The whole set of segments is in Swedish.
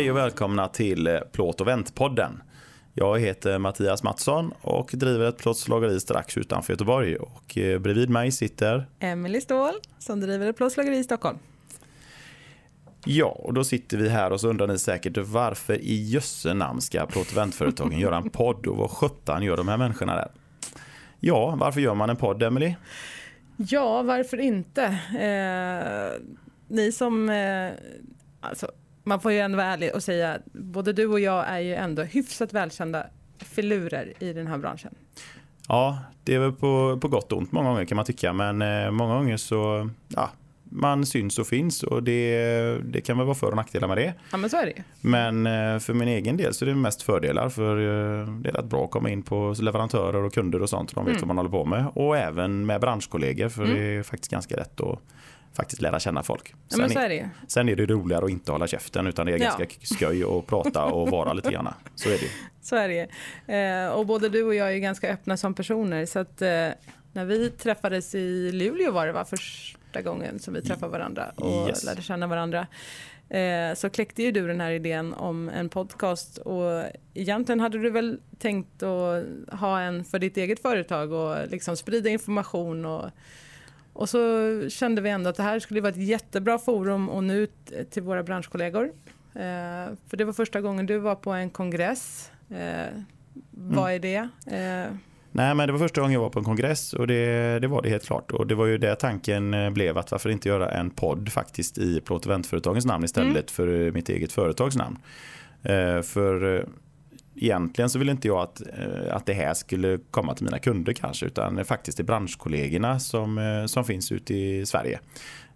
Hej och välkomna till Plåt och väntpodden. Jag heter Mattias Mattsson och driver ett plåtslageri strax utanför Göteborg. Och eh, bredvid mig sitter... Emelie Ståhl som driver ett plåtslageri i Stockholm. Ja, och då sitter vi här och så undrar ni säkert varför i jösse namn ska plåt och väntföretagen göra en podd och vad sjutton gör de här människorna där? Ja, varför gör man en podd, Emelie? Ja, varför inte? Eh, ni som... Eh, alltså, man får ju ändå vara ärlig och säga att både du och jag är ju ändå hyfsat välkända filurer i den här branschen. Ja, det är väl på, på gott och ont många gånger kan man tycka, men eh, många gånger så, ja, man syns och finns och det, det kan väl vara för och nackdelar med det. Ja men så är det Men eh, för min egen del så är det mest fördelar för eh, det är rätt bra att komma in på leverantörer och kunder och sånt. De vet mm. vad man håller på med och även med branschkollegor för mm. det är faktiskt ganska rätt att faktiskt lära känna folk. Sen, ja, är det. sen är det roligare att inte hålla käften utan det är ganska ja. skoj att prata och vara lite grann. Så är det. Så är det. Eh, och både du och jag är ganska öppna som personer så att eh, när vi träffades i Luleå var det va, första gången som vi träffade varandra och yes. lärde känna varandra. Eh, så kläckte ju du den här idén om en podcast och egentligen hade du väl tänkt att ha en för ditt eget företag och liksom sprida information och och så kände vi ändå att det här skulle vara ett jättebra forum nå ut till våra branschkollegor. Eh, för det var första gången du var på en kongress. Eh, vad mm. är det? Eh. Nej, men det var första gången jag var på en kongress och det, det var det helt klart. Och det var ju det tanken eh, blev att varför inte göra en podd faktiskt i plåt och väntföretagens namn istället mm. för mitt eget företags namn. Eh, för eh, egentligen så vill inte jag att, eh, att det här skulle komma till mina kunder kanske utan faktiskt till branschkollegorna som, eh, som finns ute i Sverige.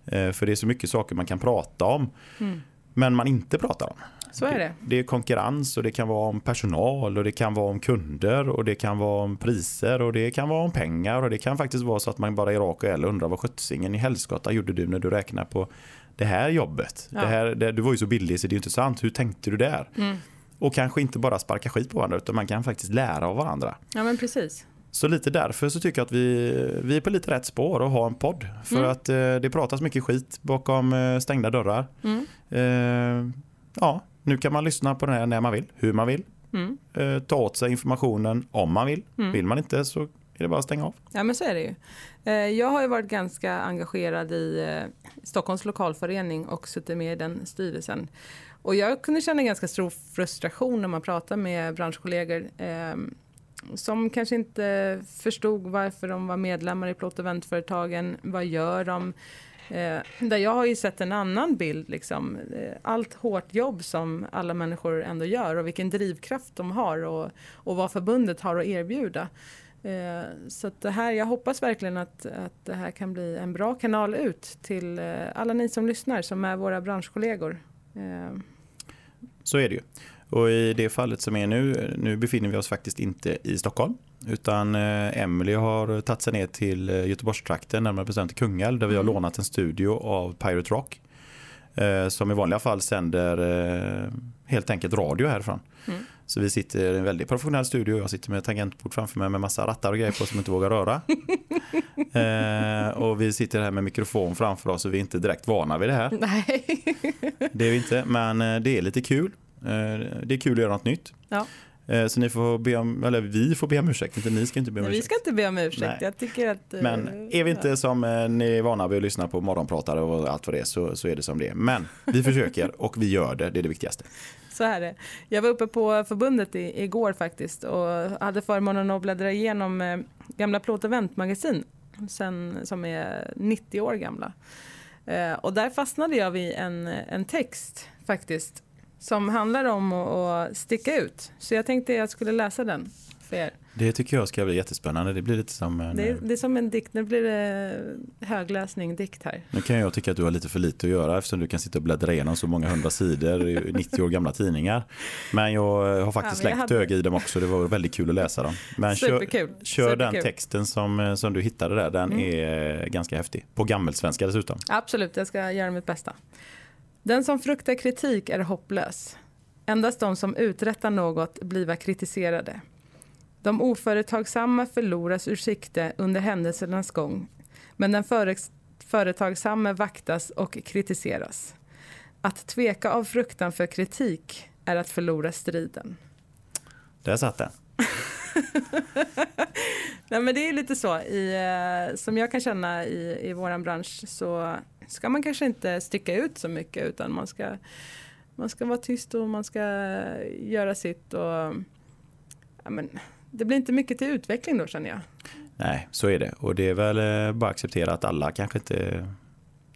Eh, för det är så mycket saker man kan prata om mm. Men man inte pratar om. Så är det. Det är konkurrens och det kan vara om personal och det kan vara om kunder och det kan vara om priser och det kan vara om pengar och det kan faktiskt vara så att man bara är rak och ärlig undrar vad sjuttsingen i helskotta gjorde du när du räknar på det här jobbet. Ja. Det här, det, du var ju så billig så det är inte sant. Hur tänkte du där? Mm. Och kanske inte bara sparka skit på varandra utan man kan faktiskt lära av varandra. Ja men precis. Så lite därför så tycker jag att vi, vi är på lite rätt spår och har en podd. För mm. att eh, det pratas mycket skit bakom eh, stängda dörrar. Mm. Eh, ja, nu kan man lyssna på den här när man vill, hur man vill. Mm. Eh, ta åt sig informationen om man vill. Mm. Vill man inte så är det bara att stänga av. Ja men så är det ju. Eh, jag har ju varit ganska engagerad i eh, Stockholms lokalförening och suttit med i den styrelsen. Och jag kunde känna ganska stor frustration när man pratar med branschkollegor eh, som kanske inte förstod varför de var medlemmar i plåt och väntföretagen. Vad gör de? Eh, där jag har ju sett en annan bild, liksom, eh, allt hårt jobb som alla människor ändå gör och vilken drivkraft de har och, och vad förbundet har att erbjuda. Eh, så det här, jag hoppas verkligen att, att det här kan bli en bra kanal ut till eh, alla ni som lyssnar som är våra branschkollegor. Eh, så är det ju. Och i det fallet som är nu, nu befinner vi oss faktiskt inte i Stockholm. Utan eh, Emily har tagit sig ner till eh, Göteborgstrakten, närmare bestämt Kungälv, där vi har mm. lånat en studio av Pirate Rock. Eh, som i vanliga fall sänder helt enkelt radio härifrån. Mm. Så vi sitter i en väldigt professionell studio. Jag sitter med tangentbord framför mig med massa rattar och grejer på som inte vågar röra. och vi sitter här med mikrofon framför oss och vi är inte direkt vana vid det här. Nej. det är vi inte, men det är lite kul. Det är kul att göra något nytt. Ja. Eh, så ni får be om, eller vi får be om ursäkt, inte ni ska inte be om ursäkt. Vi ska inte be om ursäkt. Nej. Jag tycker att, Men eh, är vi inte som eh, ni är vana vid att lyssna på morgonpratare och allt vad det är så, så är det som det är. Men vi försöker och vi gör det, det är det viktigaste. Så är det. Jag var uppe på förbundet i, igår faktiskt och hade förmånen att bläddra igenom gamla Plåt magasin sen, som är 90 år gamla. Och där fastnade jag vid en, en text faktiskt som handlar om att sticka ut. Så jag tänkte att jag skulle läsa den för er. Det tycker jag ska bli jättespännande. Det blir lite som en... Det är, det är som en dikt. Nu blir det högläsning, dikt här. Nu kan jag tycka att du har lite för lite att göra eftersom du kan sitta och bläddra igenom så många hundra sidor i 90 år gamla tidningar. Men jag har faktiskt ja, släckt hade... öga i dem också. Det var väldigt kul att läsa dem. Men Superkul. kör, kör Superkul. den texten som, som du hittade där. Den mm. är ganska häftig. På gammelsvenska dessutom. Absolut, jag ska göra mitt bästa. Den som fruktar kritik är hopplös. Endast de som uträttar något blir kritiserade. De oföretagsamma förloras ur sikte under händelsernas gång. Men den företagsamme vaktas och kritiseras. Att tveka av fruktan för kritik är att förlora striden. Där satt den. Nej, men det är lite så. I, eh, som jag kan känna i, i våran bransch så ska man kanske inte sticka ut så mycket utan man ska, man ska vara tyst och man ska göra sitt. Och, ja, men, det blir inte mycket till utveckling då känner jag. Nej, så är det. Och det är väl eh, bara att acceptera att alla kanske inte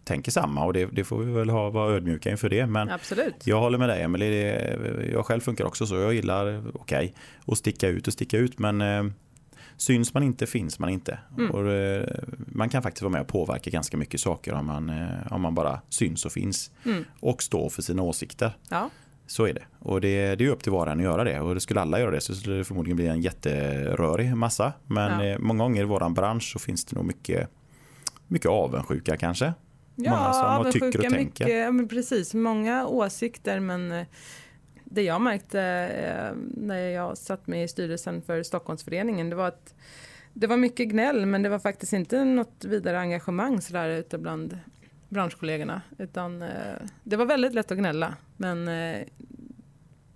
tänker samma och det, det får vi väl ha, vara ödmjuka inför det. Men Absolut. jag håller med dig Emelie. Jag själv funkar också så. Jag gillar, okej, okay, att sticka ut och sticka ut men eh, syns man inte finns man inte. Mm. Och, eh, man kan faktiskt vara med och påverka ganska mycket saker om man, eh, om man bara syns och finns. Mm. Och står för sina åsikter. Ja. Så är det. Och det, det är upp till var och en att göra det. Och det skulle alla göra det så skulle det förmodligen bli en jätterörig massa. Men ja. många gånger i vår bransch så finns det nog mycket, mycket avundsjuka kanske. Ja, många som avundsjuka, tycker och mycket. Ja, men precis, många åsikter men eh, det jag märkte eh, när jag satt med i styrelsen för Stockholmsföreningen det var att det var mycket gnäll men det var faktiskt inte något vidare engagemang sådär ute bland branschkollegorna. Utan eh, det var väldigt lätt att gnälla men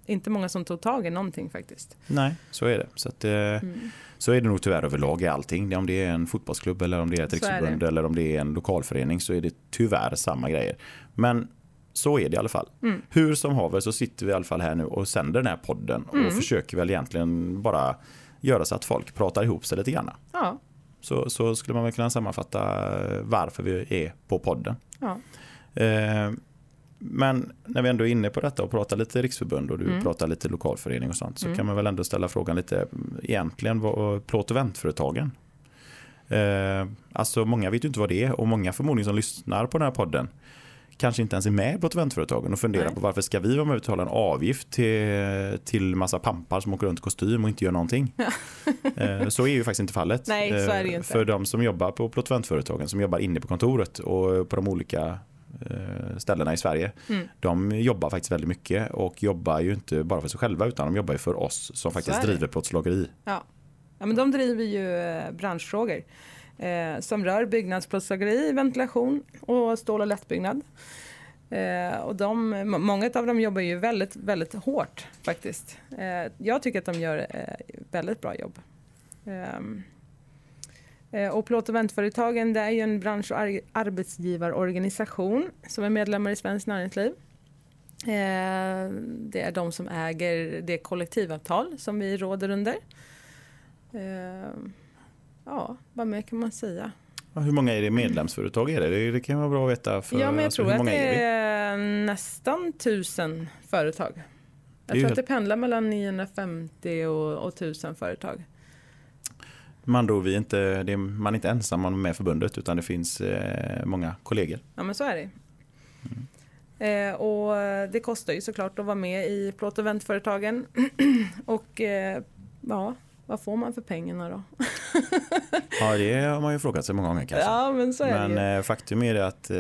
inte många som tog tag i någonting faktiskt. Nej, så är det. Så, att, mm. så är det nog tyvärr överlag i allting. Om det är en fotbollsklubb eller om det är ett riksförbund eller om det är en lokalförening så är det tyvärr samma grejer. Men så är det i alla fall. Mm. Hur som haver så sitter vi i alla fall här nu och sänder den här podden och mm. försöker väl egentligen bara göra så att folk pratar ihop sig lite grann. Ja. Så, så skulle man väl kunna sammanfatta varför vi är på podden. Ja. Eh, men när vi ändå är inne på detta och pratar lite riksförbund och du mm. pratar lite lokalförening och sånt så mm. kan man väl ändå ställa frågan lite egentligen vad plåt och väntföretagen. Eh, alltså många vet ju inte vad det är och många förmodligen som lyssnar på den här podden kanske inte ens är med på eventföretagen och funderar Nej. på varför ska vi vara med och betala en avgift till, till massa pampar som åker runt i kostym och inte gör någonting. Ja. Eh, så är ju faktiskt inte fallet. Nej, det inte. För de som jobbar på plåteventföretagen som jobbar inne på kontoret och på de olika eh, ställena i Sverige. Mm. De jobbar faktiskt väldigt mycket och jobbar ju inte bara för sig själva utan de jobbar ju för oss som faktiskt driver plåtslageri. Ja. ja, men de driver ju eh, branschfrågor eh, som rör byggnadsplåtslageri, ventilation och stål och lättbyggnad. Eh, och de, många av dem jobbar ju väldigt, väldigt hårt faktiskt. Eh, jag tycker att de gör eh, väldigt bra jobb. Eh, och plåt och väntföretagen det är ju en bransch och ar arbetsgivarorganisation som är medlemmar i Svenskt Näringsliv. Eh, det är de som äger det kollektivavtal som vi råder under. Ehm, ja, vad mer kan man säga? Hur många är det medlemsföretag? Är det? det kan vara bra att veta. För, ja, men jag alltså, tror att det är, är nästan tusen företag. Jag tror att det pendlar mellan 950 och, och 1000 företag. Man då, vi inte, är, man är inte ensam med förbundet utan det finns eh, många kollegor. Ja men så är det. Mm. Eh, och det kostar ju såklart att vara med i plåt och väntföretagen. och eh, ja, vad får man för pengarna då? ja, det har man ju frågat sig många gånger kanske. Ja, men så är men det eh, faktum är att eh,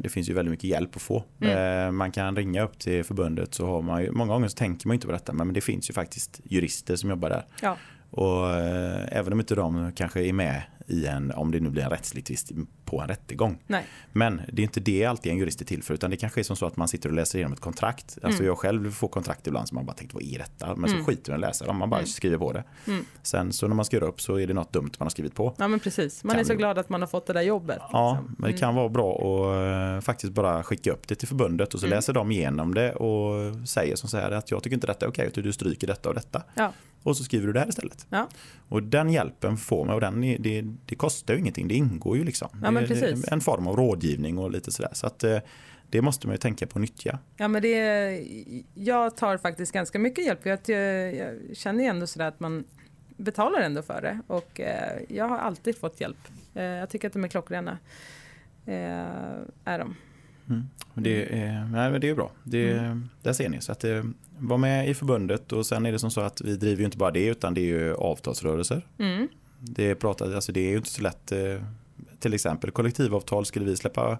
det finns ju väldigt mycket hjälp att få. Mm. Eh, man kan ringa upp till förbundet så har man ju, många gånger så tänker man inte på detta men det finns ju faktiskt jurister som jobbar där. Ja. Och eh, även om inte de kanske är med i en, om det nu blir en rättslig tvist på en rättegång. Nej. Men det är inte det alltid en jurist är till för utan det kanske är som så att man sitter och läser igenom ett kontrakt. Alltså mm. jag själv får kontrakt ibland som man bara tänkt vad är detta? Men mm. så skiter man läser om man bara mm. skriver på det. Mm. Sen så när man ska göra upp så är det något dumt man har skrivit på. Ja men precis, man kan är så glad att man har fått det där jobbet. Ja, liksom. men det kan mm. vara bra att uh, faktiskt bara skicka upp det till förbundet och så läser de igenom det och säger som så här att jag tycker inte detta är okej utan du stryker detta och detta. Ja. Och så skriver du det här istället. Ja. Och den hjälpen får man och den, det, det kostar ju ingenting. Det ingår ju liksom. Ja, det är en form av rådgivning och lite sådär. Så att eh, det måste man ju tänka på att nyttja. Ja, men det, jag tar faktiskt ganska mycket hjälp. Jag, jag känner ju ändå sådär att man betalar ändå för det. Och eh, jag har alltid fått hjälp. Eh, jag tycker att de är klockrena. är de. Mm. Det, är, nej, det är bra. Det, mm. Där ser ni. Så att var med i förbundet och sen är det som så att vi driver ju inte bara det utan det är ju avtalsrörelser. Mm. Det, pratar, alltså det är ju inte så lätt. Till exempel kollektivavtal skulle vi släppa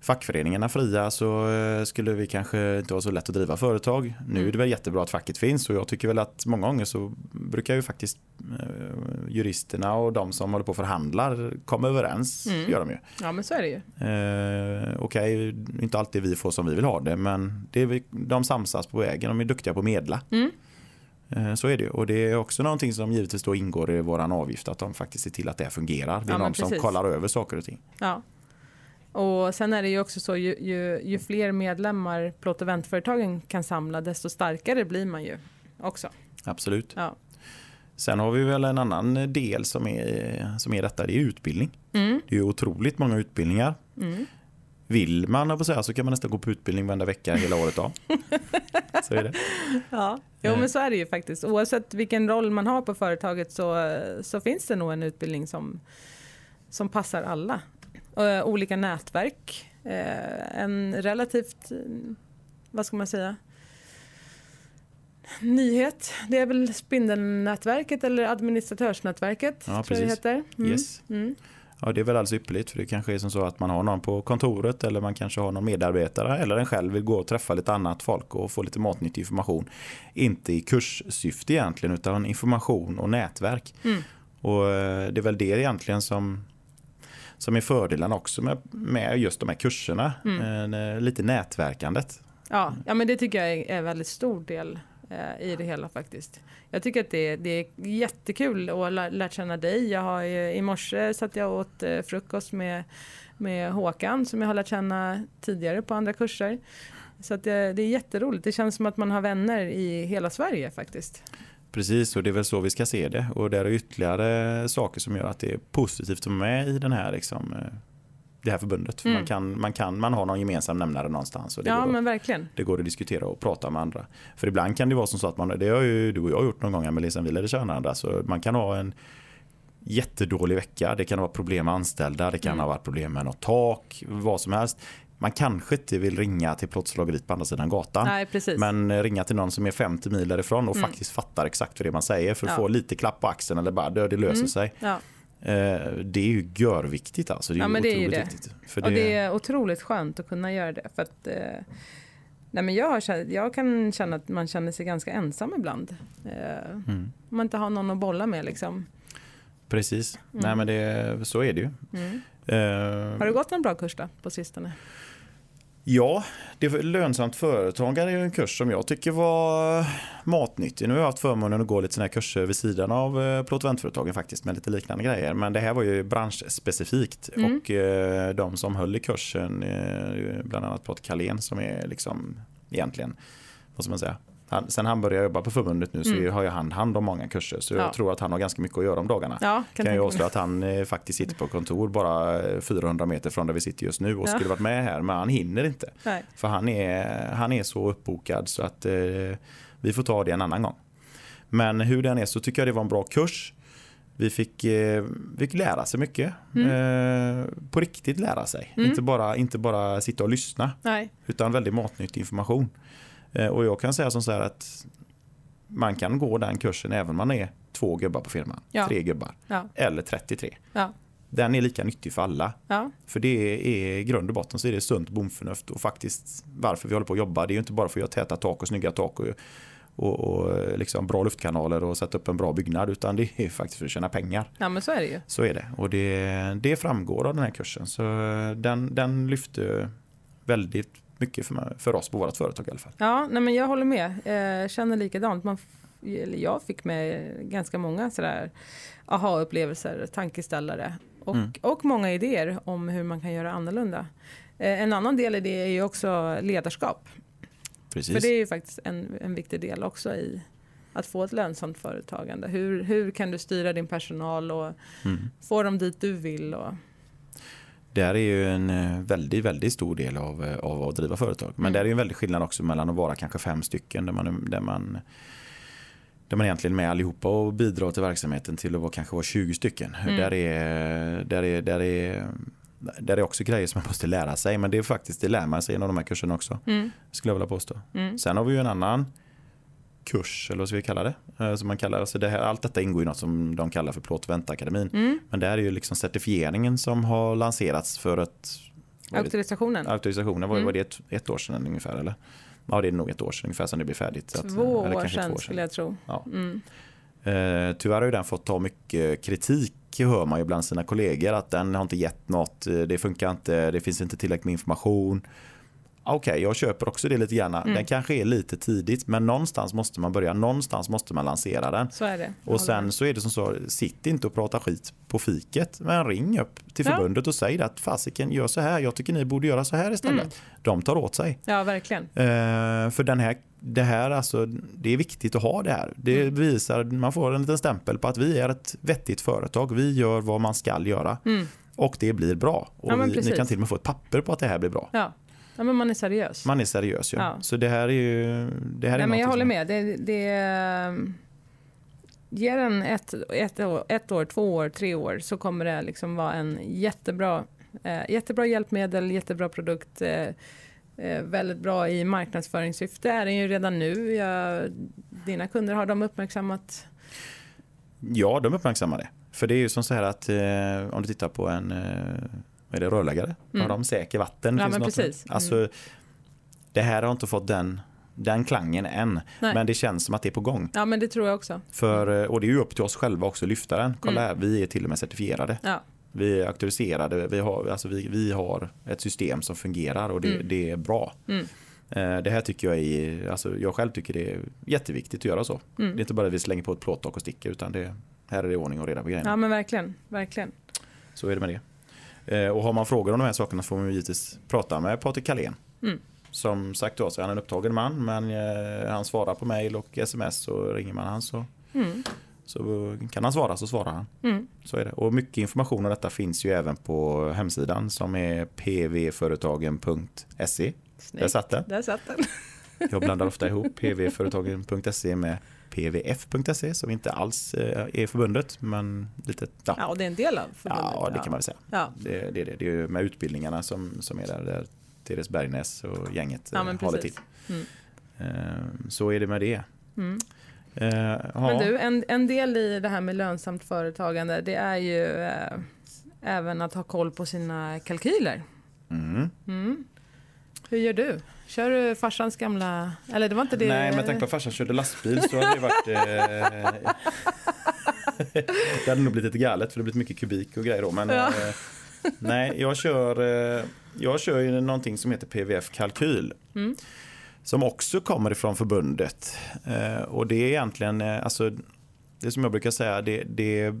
fackföreningarna fria så eh, skulle vi kanske inte vara så lätt att driva företag. Nu är det väl jättebra att facket finns och jag tycker väl att många gånger så brukar ju faktiskt eh, juristerna och de som håller på och förhandlar kommer överens. Mm. Gör de ju. Ja, men så är det ju. Eh, Okej, inte alltid vi får som vi vill ha det men det är, de samsas på vägen. De är duktiga på att medla. Mm. Eh, så är det. Och det är också någonting som givetvis då ingår i våran avgift att de faktiskt ser till att det fungerar. Det är Ja, någon som precis. kollar över saker och ting. Ja. Och sen är det ju också så, ju, ju, ju fler medlemmar plåt och väntföretagen kan samla, desto starkare blir man ju också. Absolut. Ja. Sen har vi väl en annan del som är, som är detta, det är utbildning. Mm. Det är otroligt många utbildningar. Mm. Vill man på säga, så kan man nästan gå på utbildning varenda vecka hela året av. så är det. Ja, jo, Eh. men så är det ju faktiskt. Oavsett vilken roll man har på företaget så, så finns det nog en utbildning som, som passar alla. Eh, olika nätverk, eh, en relativt, vad ska man säga, nyhet. Det är väl Spindelnätverket eller administratörsnätverket. Ja, tror jag det precis. heter. Mm. Yes. Mm. Ja, det är väl alldeles ypperligt för det kanske är som så att man har någon på kontoret eller man kanske har någon medarbetare eller en själv vill gå och träffa lite annat folk och få lite matnyttig information. Inte i kurssyfte egentligen utan information och nätverk. Mm. Och eh, det är väl det egentligen som som är fördelen också med, med just de här kurserna. Mm. Eh, lite nätverkandet. Ja, ja, men det tycker jag är en väldigt stor del Eh, i det hela faktiskt. Jag tycker att det, det är jättekul att ha lär- lärt känna dig. Jag har, ju- I morse satt jag och åt eh, frukost med, med Håkan som jag har lärt känna tidigare på andra kurser. Så att det, det är jätteroligt. Det känns som att man har vänner i hela Sverige faktiskt. Precis, och det är väl så vi ska se det. Och det är ytterligare saker som gör att det är positivt att vara med i den här, liksom, eh, det här förbundet. För Mm. man, kan, man, kan, man har någon gemensam nämnare någonstans. Och det, Ja, går att, men verkligen. det går att diskutera och prata med andra. För ibland kan det vara som så att man, det har ju du och jag gjort någon gång Emelie sen vi lärde känna varandra. Så man kan ha en jättedålig vecka, det kan vara problem med anställda, det kan Mm. ha varit problem med något tak, vad som helst. Man kanske inte vill ringa till plåtslageriet på andra sidan gatan. Nej. Men ringa till någon som är 50 mil därifrån och Mm. faktiskt fattar exakt vad det man säger för att Ja. få lite klapp på axeln eller bara det löser Mm. sig. ja. Eh, det är ju görviktigt alltså. Det är Ja, men det är ju otroligt det. viktigt. För Och det, det är otroligt skönt att kunna göra det. För att, eh, nej men jag, har, jag kan känna att man känner sig ganska ensam ibland. Eh, mm, om man inte har någon att bolla med liksom. precis. Mm. Nej men det, så är det ju. Mm. Eh, Har du gått en bra kurs då på sistone? Ja, det var lönsamt företagare är en kurs som jag tycker var matnyttig. Nu har jag haft förmånen att gå lite sådana här kurser vid sidan av eh, plåt och väntföretagen faktiskt med lite liknande grejer. Men det här var ju branschspecifikt Mm. och eh, de som höll i kursen, eh, bland annat Plåt Carlén som är liksom egentligen, vad ska man säga, han, sen han började jobba på förbundet nu så Mm. har ju han hand om många kurser så Ja. jag tror att han har ganska mycket att göra om dagarna. Ja, Kan, kan jag avslöja att han eh, faktiskt sitter på kontor bara eh, 400 meter från där vi sitter just nu och Ja. skulle varit med här men han hinner inte. Nej. För han är, han är så uppbokad så att eh, vi får ta det en annan gång. Men hur den är så tycker jag det var en bra kurs. Vi fick, eh, vi fick lära sig mycket. Eh, på riktigt lära sig. Mm. Inte, bara, inte bara sitta och lyssna. Nej. Utan väldigt matnyttig information. Eh, och jag kan säga som så här att man kan gå den kursen även om man är två gubbar på firman. Ja. Tre gubbar. Ja. Eller 33. Ja. Den är lika nyttig för alla. För det är i grund och botten så är det sunt bondförnuft och faktiskt varför vi håller på att jobba. Det är ju inte bara för att göra täta tak och snygga tak och, och, och liksom bra luftkanaler och sätta upp en bra byggnad utan det är faktiskt för att tjäna pengar. ja, men så är det ju. Så är det och det, det framgår av den här kursen. Så den, den lyfte väldigt mycket för, för oss på vårt företag i alla fall. Ja, nej, men jag håller med. Eh, känner likadant. Man, jag fick med ganska många sådär aha-upplevelser, tankeställare och, Mm. och många idéer om hur man kan göra annorlunda. Eh, en annan del i det är ju också ledarskap. Precis. För det är ju faktiskt en, en viktig del också i att få ett lönsamt företagande. Hur, hur kan du styra din personal och Mm. få dem dit du vill? Och, Det här är ju en eh, väldigt, väldigt stor del av, eh, av att driva företag. Men Mm. det är ju en väldig skillnad också mellan att vara kanske fem stycken där man, där man där man egentligen är med allihopa och bidrar till verksamheten till att vara, kanske vara 20 stycken. Mm. Där, är, där, är, där, är, där är också grejer som man måste lära sig. Men det är faktiskt, det lär man sig genom de här kurserna också. mm, Skulle jag vilja påstå. mm, Sen har vi ju en annan kurs, eller vad ska vi kalla det? Eh, Som man kallar, alltså det här, allt detta ingår i något som de kallar för Plåt och Väntakademin. mm. Men det här är ju liksom certifieringen som har lanserats för det? Auktorisationen. Auktorisationen, var, Mm. var det ett, ett år sedan ungefär eller? Ja det är nog ett år sedan ungefär som det blir färdigt. så att- Två eller år kanske sedan skulle jag tro. Ja. Mm. Eh, tyvärr har ju den fått ta mycket kritik hör man ju bland sina kollegor att den har inte gett något, eh, det funkar inte, det finns inte tillräckligt med information. Okej, okay, jag köper också det lite grann. Mm. Den kanske är lite tidigt men någonstans måste man börja, någonstans måste man lansera den. Så är det. Och sen så är det som så, sitt inte och prata skit på fiket men ring upp till förbundet ja. och säg att fasiken gör så här, jag tycker ni borde göra så här istället. Mm. De tar åt sig. Ja, verkligen. Eh, för den här det här alltså, det är viktigt att ha det här. Det mm. visar, man får en liten stämpel på att vi är ett vettigt företag. Vi gör vad man ska göra. Mm. Och det blir bra. Och ja, vi, ni kan till och med få ett papper på att det här blir bra. Ja. Ja, men man är seriös. Man är seriös, ja. ja. Så det här är ju... Det här Nej, är men jag håller med. Det, det, ger den ett, ett, år, ett år, två år, tre år så kommer det liksom vara en jättebra, eh, jättebra hjälpmedel, jättebra produkt. Eh, eh, väldigt bra i marknadsföringssyfte är den ju redan nu. Jag, dina kunder, har de uppmärksammat? Ja, de uppmärksammar det. För det är ju som så här att eh, om du tittar på en eh, vad är det, rörläggare, mm. har de säker vatten? Ja, men precis. Alltså, mm. Det här har inte fått den den klangen än. Nej. Men det känns som att det är på gång. Ja men det tror jag också. För, eh, och det är ju upp till oss själva också att lyfta den. Kolla mm. här, vi är till och med certifierade. Ja. Vi är auktoriserade, vi har, alltså vi, vi har ett system som fungerar och det, mm. det är bra. Mm. Eh, det här tycker jag är, alltså jag själv tycker det är jätteviktigt att göra så. Mm. Det är inte bara att vi slänger på ett plåttak och sticker utan det, här är det ordning och reda på grejerna. Ja men verkligen, verkligen. Så är det med det. Eh, och har man frågor om de här sakerna får man givetvis prata med Patrik Kalén. Mm. Som sagt då, så är han en upptagen man men eh, han svarar på mail och sms och ringer man han så, mm. så kan han svara så svarar han. Mm. Så är det. Och mycket information om detta finns ju även på hemsidan som är pvföretagen.se. Där satt den. Där satt den. Jag blandar ofta ihop pvföretagen.se med pvf.se som inte alls eh, är förbundet men lite, ja. ja, det är en del av förbundet. Ja, det kan man väl säga. Ja. Det, det, det, det är med utbildningarna som, som är där, där Therese Bergnäs och gänget ja, håller till. Mm. Ehm, så är det med det. Mm. Uh, men du, en, en del i det här med lönsamt företagande det är ju uh, även att ha koll på sina kalkyler. Mm. Mm. Hur gör du? Kör du farsans gamla... Eller det var inte det... Nej, men tänk på att farsan körde lastbil så hade det varit... Eh... det hade nog blivit lite galet för det blivit mycket kubik och grejer då. Men ja. eh, nej, jag kör, eh, jag kör ju någonting som heter PVF kalkyl. Mm. Som också kommer ifrån förbundet. Eh, och det är egentligen, eh, alltså det som jag brukar säga, det, det,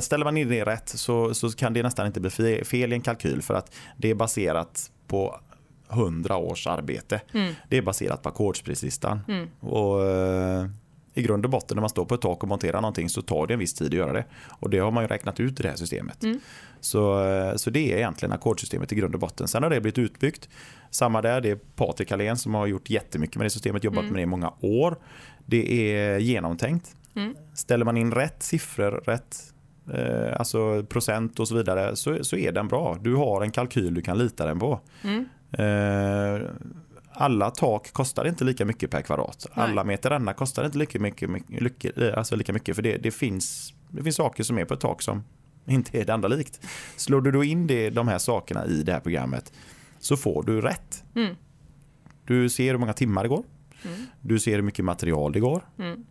ställer man in det rätt så, så kan det nästan inte bli fel i en kalkyl för att det är baserat på 100 års arbete. Mm. Det är baserat på ackordsprislistan. Mm. Och, eh, I grund och botten när man står på ett tak och monterar någonting så tar det en viss tid att göra det. Och det har man ju räknat ut i det här systemet. Mm. Så, eh, så det är egentligen ackordsystemet i grund och botten. Sen har det blivit utbyggt. Samma där, det är Patrik Allén som har gjort jättemycket med det systemet, jobbat mm. med det i många år. Det är genomtänkt. Mm. Ställer man in rätt siffror, rätt eh, alltså procent och så vidare så, så är den bra. Du har en kalkyl du kan lita den på. Mm. Eh, alla tak kostar inte lika mycket per kvadrat. Nej. Alla meter kostar inte lika mycket, mycket, eh, alltså lika mycket för det, det, finns, det finns saker som är på ett tak som inte är det andra likt. Slår du då in det, de här sakerna i det här programmet så får du rätt. Mm. Du ser hur många timmar det går. Mm. Du ser hur mycket material det går. Mm.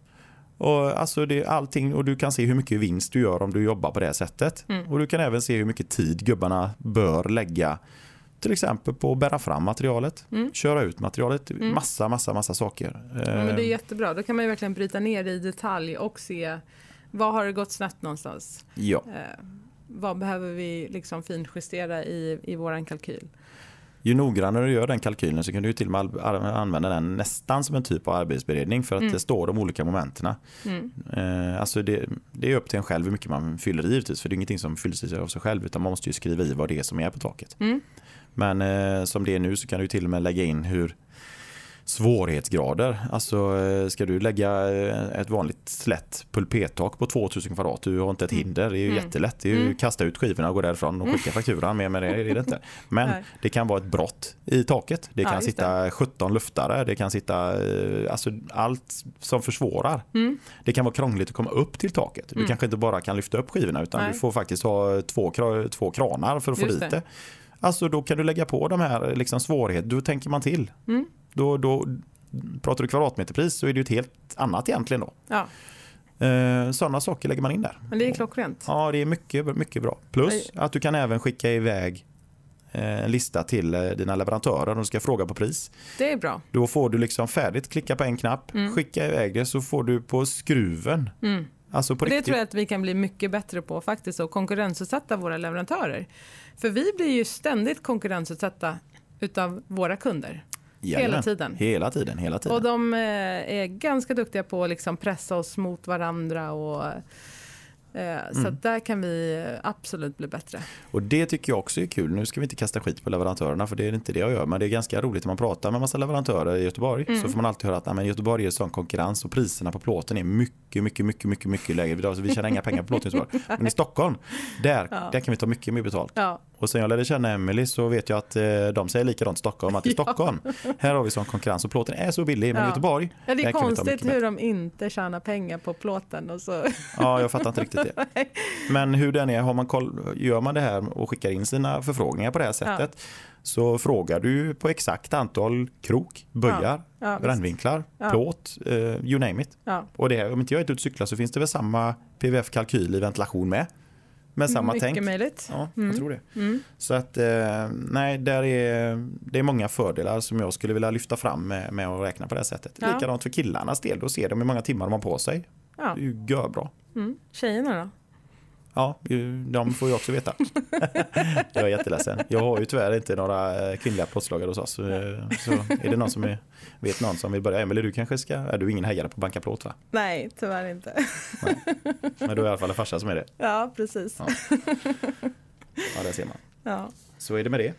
Och alltså det, allting, och du kan se hur mycket vinst du gör om du jobbar på det sättet. Mm. Och du kan även se hur mycket tid gubbarna bör lägga till exempel på att bära fram materialet, mm. köra ut materialet, mm. massa, massa, massa saker. Ja, men det är eh, jättebra, då kan man verkligen bryta ner det i detalj och se vad har det gått snett någonstans? Ja. Eh, vad behöver vi liksom finjustera i, i vår kalkyl? Ju noggrannare du gör den kalkylen så kan du till och med använda den nästan som en typ av arbetsberedning för att mm. det står de olika momenten. Mm. Eh, alltså det, det, är upp till en själv hur mycket man fyller i givetvis för det är ingenting som fylls i av sig själv utan man måste ju skriva i vad det är som är på taket. Mm. Men eh, som det är nu så kan du till och med lägga in hur svårighetsgrader. Alltså eh, ska du lägga eh, ett vanligt slätt pulpettak på 2000 kvadrat, du har inte ett mm. hinder, det är ju mm. jättelätt. Det är ju mm. kasta ut skivorna och gå därifrån och skicka mm. fakturan, mer med det är det inte. Men Nej. det kan vara ett brott i taket. Det kan ja, sitta det. 17 luftare, det kan sitta eh, alltså allt som försvårar. Mm. Det kan vara krångligt att komma upp till taket. Du mm. kanske inte bara kan lyfta upp skivorna utan Nej. du får faktiskt ha två, två kranar för att få Just dit det. Alltså då kan du lägga på de här liksom, svårigheterna, då tänker man till. Då, då pratar du kvadratmeterpris så är det ju ett helt annat egentligen då. Ja. Eh, Sådana saker lägger man in där. Men det är klockrent. Ja, det är mycket, mycket bra. Plus att du kan även skicka iväg eh, en lista till eh, dina leverantörer om du ska fråga på pris. Det är bra. Då får du liksom färdigt, klicka på en knapp, Mm. skicka iväg det så får du på skruven. Mm. Alltså på Och det riktigt. tror jag att vi kan bli mycket bättre på faktiskt och konkurrensutsätta våra leverantörer. För vi blir ju ständigt konkurrensutsatta utav våra kunder. Jajamän. hela tiden. Hela tiden, hela tiden. Och de eh, är ganska duktiga på att liksom pressa oss mot varandra. Och, Så Mm. där kan vi absolut bli bättre. Och det tycker jag också är kul. Nu ska vi inte kasta skit på leverantörerna för det är inte det jag gör. Men det är ganska roligt när man pratar med massa leverantörer i Göteborg. Mm. Så får man alltid höra att nej, men Göteborg är sån konkurrens och priserna på plåten är mycket, mycket, mycket, mycket, mycket lägre. Alltså, vi tjänar inga pengar på plåten i Göteborg. Men i Stockholm, där, Ja. där kan vi ta mycket mer betalt. Ja, Och sen jag lärde känna Emily så vet jag att eh, de säger likadant Stockholm. Att i Ja. Stockholm, här har vi sån konkurrens och plåten är så billig. Men i Ja. Göteborg, ja det är konstigt hur de inte tjänar pengar på plåten. Och så. Ja, jag fattar inte riktigt det. Men hur den är, har man koll, gör man det här och skickar in sina förfrågningar på det här sättet så frågar du på exakt antal krok, böjar, Ja, visst. brännvinklar, Ja. plåt, eh, you name it. Ja. Och det, om inte jag är ute och cyklar så finns det väl samma PVF-kalkyl i ventilation med. Med samma Mycket tänk. möjligt. Ja, Mm. jag tror det. Mm. Så att eh, nej, där är, det är många fördelar som jag skulle vilja lyfta fram med, med att räkna på det här sättet. Ja. Likadant för killarnas del, då ser de hur många timmar de har på sig. Ja. Det är ju görbra. Mm. Tjejerna då? Ja, de får ju också veta. jag är jätteledsen. Jag har ju tyvärr inte några eh, kvinnliga plåtslagare hos oss. Så, eh, så är det någon som är, vet någon som vill börja. Emelie, du kanske ska, är du ingen hejare på banka plåt va? Nej, tyvärr inte. Men du är i alla fall en farsa som är det. Ja, precis. Ja. Ja, det ser man. Ja. Så är det med det.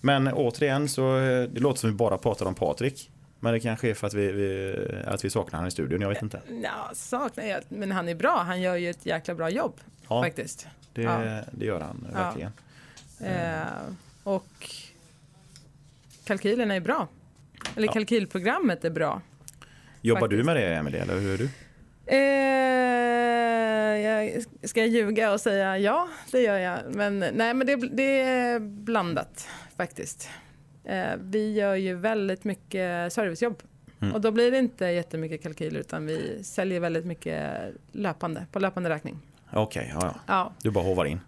Men återigen så, eh, det låter som vi bara pratar om Patrik. Men det kanske är för att vi, vi, att vi saknar han i studion, jag vet inte. Ja, saknar jag. Men han är bra. Han gör ju ett jäkla bra jobb Ja, faktiskt. det, Ja. det gör han Ja. verkligen. Eh, och kalkylen är bra. Eller kalkylprogrammet är bra. Jobbar faktiskt. du med det Emelie, eller hur är du? Eh, jag ska jag ljuga och säga ja, det gör jag. Men nej, men det, det är blandat faktiskt. Eh, vi gör ju väldigt mycket servicejobb. Mm. Och då blir det inte jättemycket kalkyler utan vi säljer väldigt mycket löpande, på löpande räkning. Okej, ja, ja. Ja, Du bara hovar in.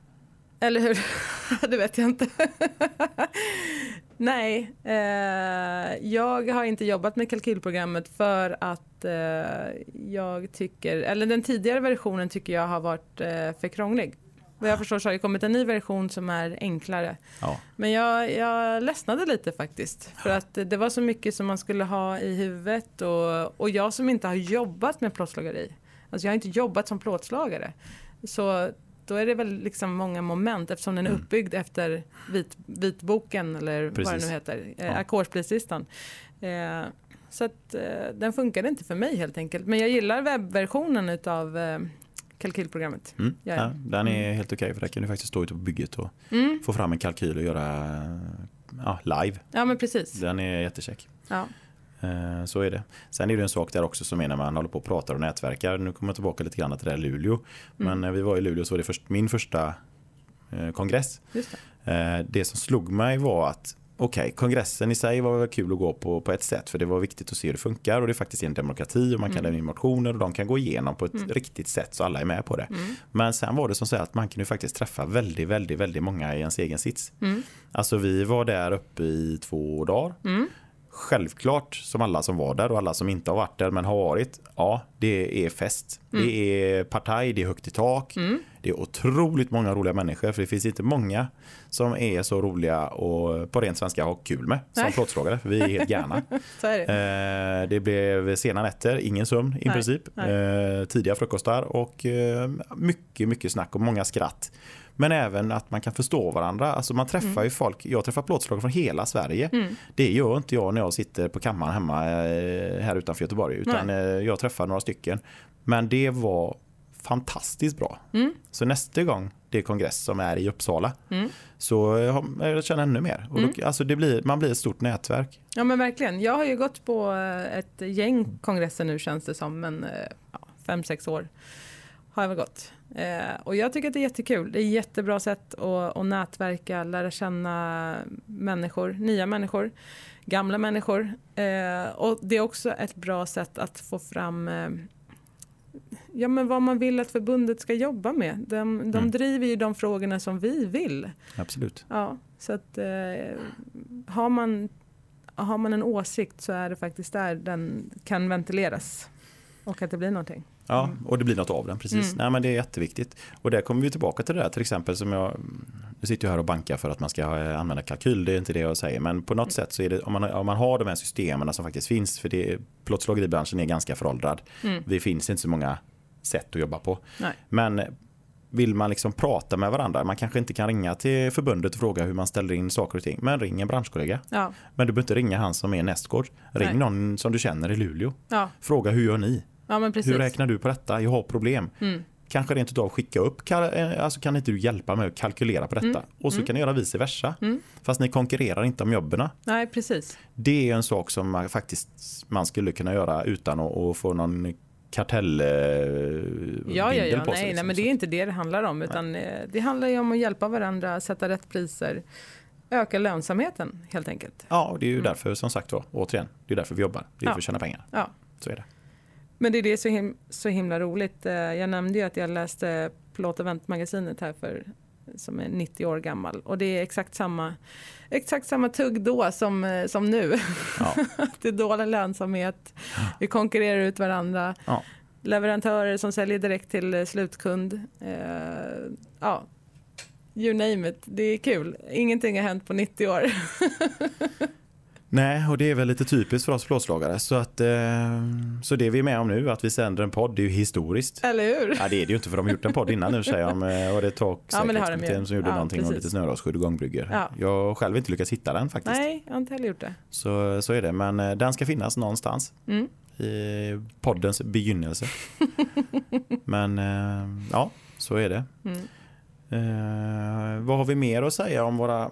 eller hur? det vet jag inte. Nej, eh, jag har inte jobbat med kalkylprogrammet för att eh, jag tycker, eller den tidigare versionen tycker jag har varit eh, för krånglig. Vad jag förstår så har det kommit en ny version som är enklare. Ja. Men jag, jag ledsnade lite faktiskt. För att det var så mycket som man skulle ha i huvudet. Och, och jag som inte har jobbat med plåtslageri. Alltså jag har inte jobbat som plåtslagare. Så då är det väl liksom många moment eftersom den är Mm. uppbyggd efter vit, vitboken eller vad Precis. det nu heter. Eh, Ja. Ackordsprislistan. Eh, så att eh, den funkade inte för mig helt enkelt. Men jag gillar webbversionen utav eh, kalkylprogrammet. Mm. Ja, den är helt okej för där kan du faktiskt stå ute på bygget och Mm. få fram en kalkyl och göra ja, live. Ja men precis. Den är jättecheck. Ja. Eh, Så är det. Sen är det en sak där också som är när man håller på och pratar och nätverkar. Nu kommer jag tillbaka lite grann till det där Luleå. Men Mm. när vi var i Luleå så var det först, min första eh, kongress. Det. Eh, Det som slog mig var att Okej, kongressen i sig var väl kul att gå på på ett sätt för det var viktigt att se hur det funkar och det är faktiskt en demokrati och man kan Mm. lämna in motioner och de kan gå igenom på ett Mm. riktigt sätt så alla är med på det. Mm. Men sen var det som så att man kan ju faktiskt träffa väldigt, väldigt, väldigt många i ens egen sits. Mm. Alltså vi var där uppe i två dagar. Mm. Självklart som alla som var där och alla som inte har varit där men har varit. Ja, det är fest. Det är partaj, det är högt i tak. Mm. Det är otroligt många roliga människor för det finns inte många som är så roliga och på rent svenska har kul med som plåtslagare. Vi är helt gärna. Det. Eh, det blev sena nätter, ingen sömn i Nej, princip. nej. Eh, tidiga frukostar och eh, mycket, mycket snack och många skratt. Men även att man kan förstå varandra. Alltså man träffar ju folk, jag träffar plåtslagare från hela Sverige. Mm. Det gör inte jag när jag sitter på kammaren hemma eh, här utanför Göteborg. Utan jag träffar några stycken. Men det var fantastiskt bra. Mm. Så nästa gång det är kongress som är i Uppsala Mm. så jag känner ännu mer. Och då, alltså det blir, man blir ett stort nätverk. Ja men verkligen. Jag har ju gått på eh, ett gäng kongresser nu känns det som. Men eh, ja, fem, sex år har jag väl gått. Eh, och jag tycker att det är jättekul. Det är ett jättebra sätt att, att nätverka, lära känna människor, nya människor, gamla människor. Eh, och det är också ett bra sätt att få fram eh, ja, men vad man vill att förbundet ska jobba med. De, de Mm. driver ju de frågorna som vi vill. Absolut. Ja, så att eh, har, man, har man en åsikt så är det faktiskt där den kan ventileras. Och att det blir någonting. Ja, Mm. och det blir något av den. Precis. Mm. Nej, men det är jätteviktigt. Och där kommer vi tillbaka till det där till exempel som jag Nu sitter jag här och bankar för att man ska ha- använda kalkyl. Det är inte det jag säger. Men på Mm. något sätt så är det om man, om man har de här systemen som faktiskt finns. För det, plåtslageribranschen är ganska föråldrad. Mm. Det finns inte så många sätt att jobba på. Nej. Men vill man liksom prata med varandra. Man kanske inte kan ringa till förbundet och fråga hur man ställer in saker och ting. Men ring en branschkollega. Ja, Men du behöver inte ringa han som är nästgård. Ring Nej. någon som du känner i Luleå. ja, Fråga hur gör ni? ja. Hur räknar du på detta? Jag har problem. Mm. Kanske rent utav skicka upp, eh, alltså kan inte du hjälpa mig att kalkylera på detta? Mm. Och så Mm. kan ni göra vice versa. Mm. Fast ni konkurrerar inte om jobben. Nej, precis. Det är en sak som man faktiskt man skulle kunna göra utan att, att få någon kartell eh, Ja, ja, ja. på sig, Nej, nej, liksom. men det är inte det det handlar om. Utan eh, det handlar ju om att hjälpa varandra, sätta rätt priser, öka lönsamheten helt enkelt. Ja, det är ju Mm. därför som sagt var, återigen, det är därför vi jobbar. Det är Ja. för att tjäna pengar. Ja. Så är det. Men det är det så, him så himla roligt. Eh, Jag nämnde ju att jag läste Plåt och Vent-magasinet här för som är 90 år gammal och det är exakt samma, exakt samma tugg då som, eh, som nu. Ja. det är dålig lönsamhet, vi konkurrerar ut varandra. Ja. Leverantörer som säljer direkt till eh, slutkund. Eh, ja, you name it. Det är kul. Ingenting har hänt på 90 år. Nej, och det är väl lite typiskt för oss plåtslagare. Så, att, eh, så det vi är med om nu, att vi sänder en podd, det är ju historiskt. Eller hur? Ja, det är det ju inte för de har gjort en podd innan nu säger jag. Och det är Ja, de som gjorde Ja, någonting om precis. lite snörosskydd och gångbryggor. Ja. Jag har själv inte lyckats hitta den faktiskt. Nej, jag har inte heller gjort det. Så, så är det, men eh, den ska finnas någonstans Mm. i poddens begynnelse. men eh, ja, så är det. Mm. Eh, vad har vi mer att säga om våra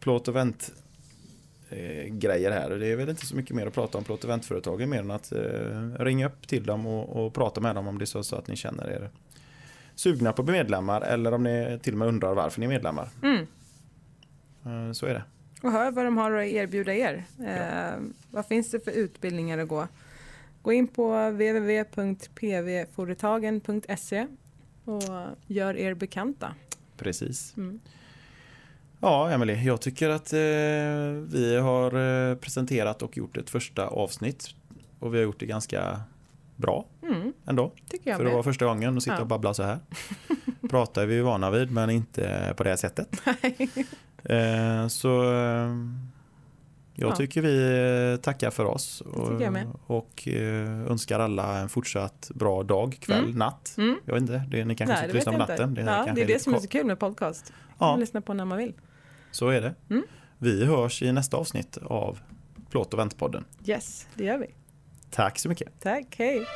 plåt och vänt grejer här? Det är väl inte så mycket mer att prata om plåt och väntföretagen mer än att eh, ringa upp till dem och, och prata med dem om det är så, att ni känner er sugna på att bli medlemmar eller om ni till och med undrar varför ni är medlemmar. Mm. Eh, så är det. och hör vad de har att erbjuda er. Eh, vad finns det för utbildningar att gå? Gå in på www.pvforetagen.se och gör er bekanta. Precis. Mm. Ja, Emelie, jag tycker att eh, vi har eh, presenterat och gjort ett första avsnitt och vi har gjort det ganska bra Mm, ändå. tycker jag För det var första gången att sitta Ja. och babbla så här. Prata är vi vana vid men inte på det här sättet. Eh, så eh, jag Ja. tycker vi eh, tackar för oss och, och önskar alla en fortsatt bra dag, kväll, Mm. natt. Mm. Jag vet inte, det, ni kanske Nej, sitter och lyssnar på natten. Det, ja, det är det som är så kul med podcast. Man Ja, kan lyssna på när man vill. Så är det. Mm. Vi hörs i nästa avsnitt av Plåt och väntpodden. Yes, det gör vi. Tack så mycket. Tack, hej.